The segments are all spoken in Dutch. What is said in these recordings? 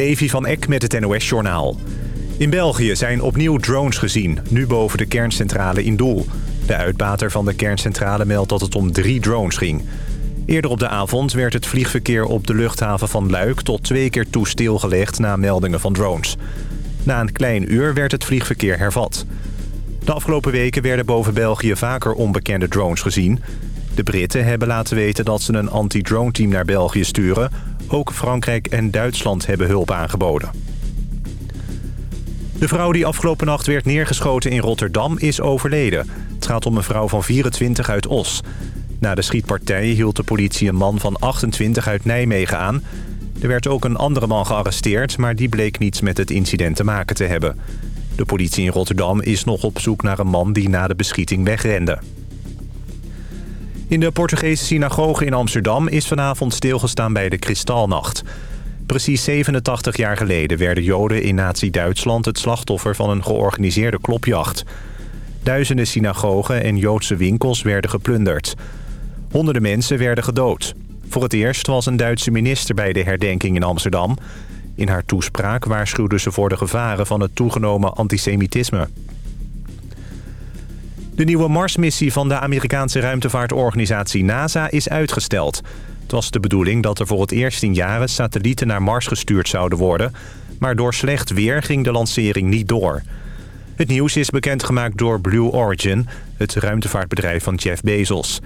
Levi van Eck met het NOS-journaal. In België zijn opnieuw drones gezien, nu boven de kerncentrale in Doel. De uitbater van de kerncentrale meldt dat het om drie drones ging. Eerder op de avond werd het vliegverkeer op de luchthaven van Luik... tot twee keer toe stilgelegd na meldingen van drones. Na een klein uur werd het vliegverkeer hervat. De afgelopen weken werden boven België vaker onbekende drones gezien. De Britten hebben laten weten dat ze een anti-drone team naar België sturen. Ook Frankrijk en Duitsland hebben hulp aangeboden. De vrouw die afgelopen nacht werd neergeschoten in Rotterdam is overleden. Het gaat om een vrouw van 24 uit Os. Na de schietpartij hield de politie een man van 28 uit Nijmegen aan. Er werd ook een andere man gearresteerd, maar die bleek niets met het incident te maken te hebben. De politie in Rotterdam is nog op zoek naar een man die na de beschieting wegrende. In de Portugese synagoge in Amsterdam is vanavond stilgestaan bij de Kristalnacht. Precies 87 jaar geleden werden Joden in nazi-Duitsland het slachtoffer van een georganiseerde klopjacht. Duizenden synagogen en Joodse winkels werden geplunderd. Honderden mensen werden gedood. Voor het eerst was een Duitse minister bij de herdenking in Amsterdam. In haar toespraak waarschuwde ze voor de gevaren van het toegenomen antisemitisme. De nieuwe Marsmissie van de Amerikaanse ruimtevaartorganisatie NASA is uitgesteld. Het was de bedoeling dat er voor het eerst in jaren satellieten naar Mars gestuurd zouden worden... maar door slecht weer ging de lancering niet door. Het nieuws is bekendgemaakt door Blue Origin, het ruimtevaartbedrijf van Jeff Bezos.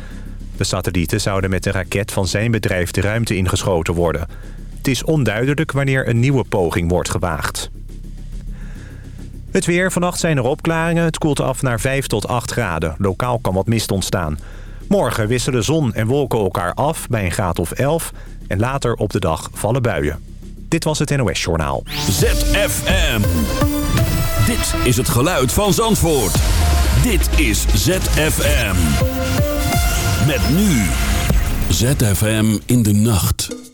De satellieten zouden met een raket van zijn bedrijf de ruimte ingeschoten worden. Het is onduidelijk wanneer een nieuwe poging wordt gewaagd. Het weer. Vannacht zijn er opklaringen. Het koelt af naar 5 tot 8 graden. Lokaal kan wat mist ontstaan. Morgen wisselen zon en wolken elkaar af bij een graad of 11. En later op de dag vallen buien. Dit was het NOS Journaal. ZFM. Dit is het geluid van Zandvoort. Dit is ZFM. Met nu. ZFM in de nacht.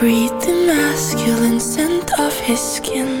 breathe the masculine scent of his skin.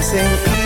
dancing.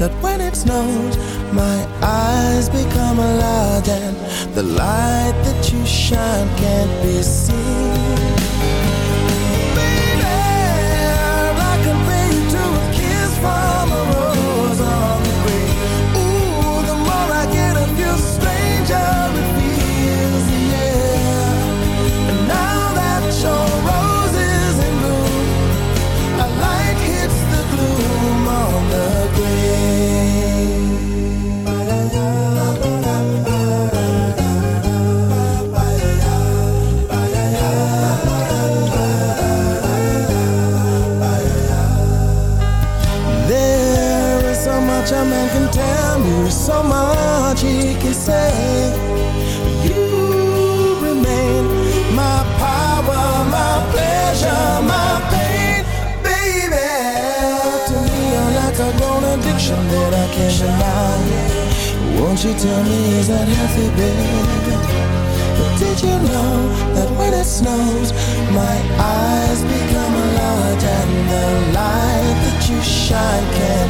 that when it snows, my eyes become a and the light that you shine can't be seen. that healthy bed. But did you know that when it snows, my eyes become a lot, and the light that you shine can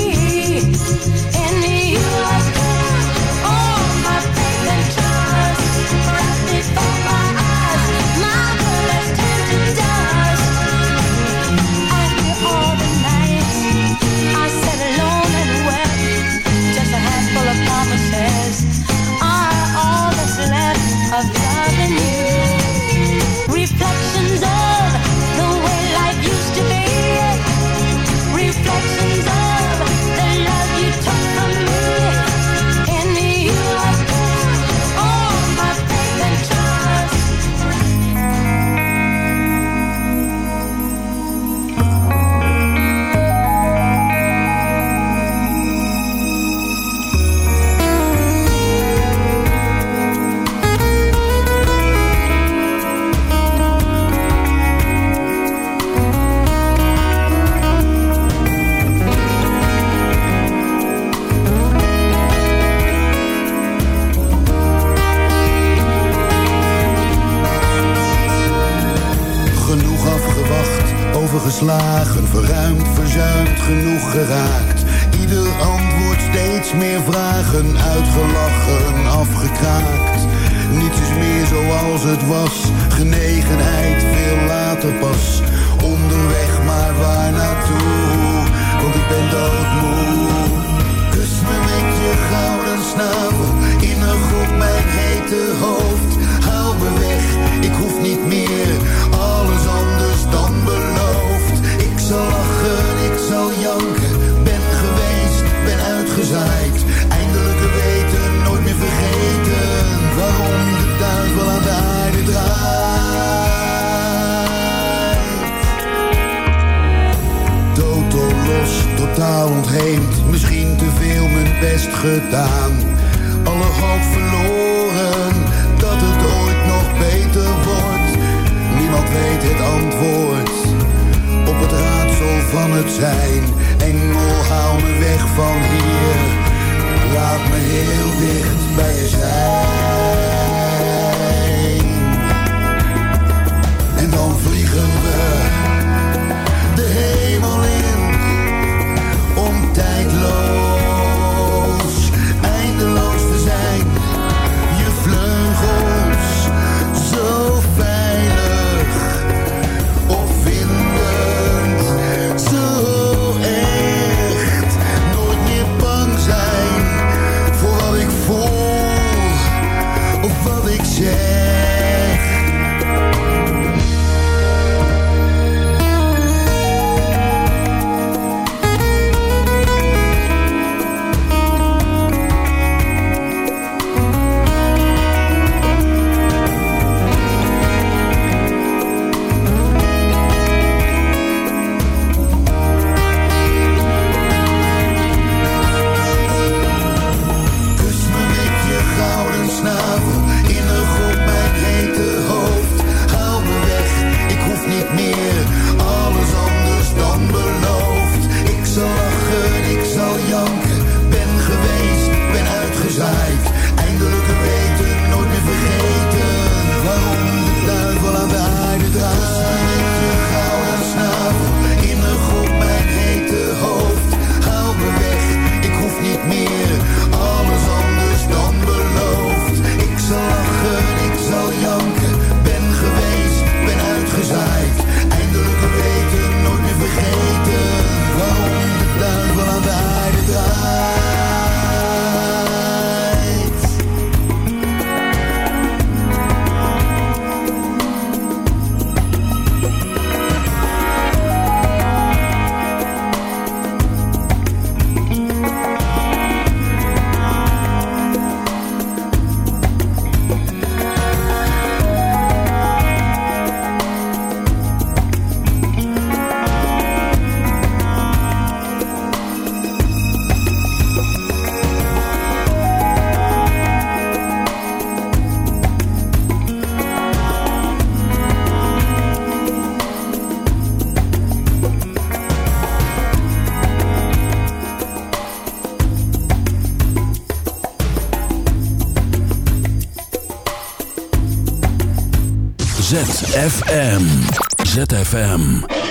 geslagen, verruimd, verzuimd, genoeg geraakt. Ieder antwoord steeds meer vragen, uitgelachen, afgekraakt. Niets is meer zoals het was, genegenheid veel later pas. Onderweg ZFM. ZFM.